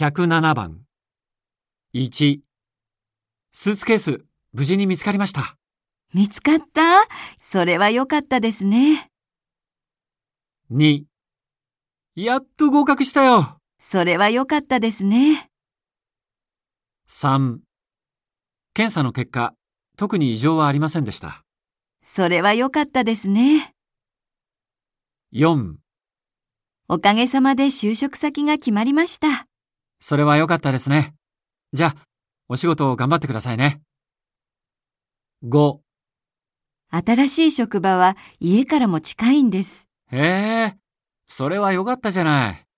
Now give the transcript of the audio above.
107番。1、スーツケース、無事に見つかりました。見つかった？それは良かったですね。2、やっと合格したよ。それは良かったですね。3、検査の結果、特に異常はありませんでした。それは良かったですね。4、おかげさまで就職先が決まりました。それは良かったですね。じゃあ、お仕事を頑張ってくださいね。5、新しい職場は家からも近いんです。へえ、それは良かったじゃない。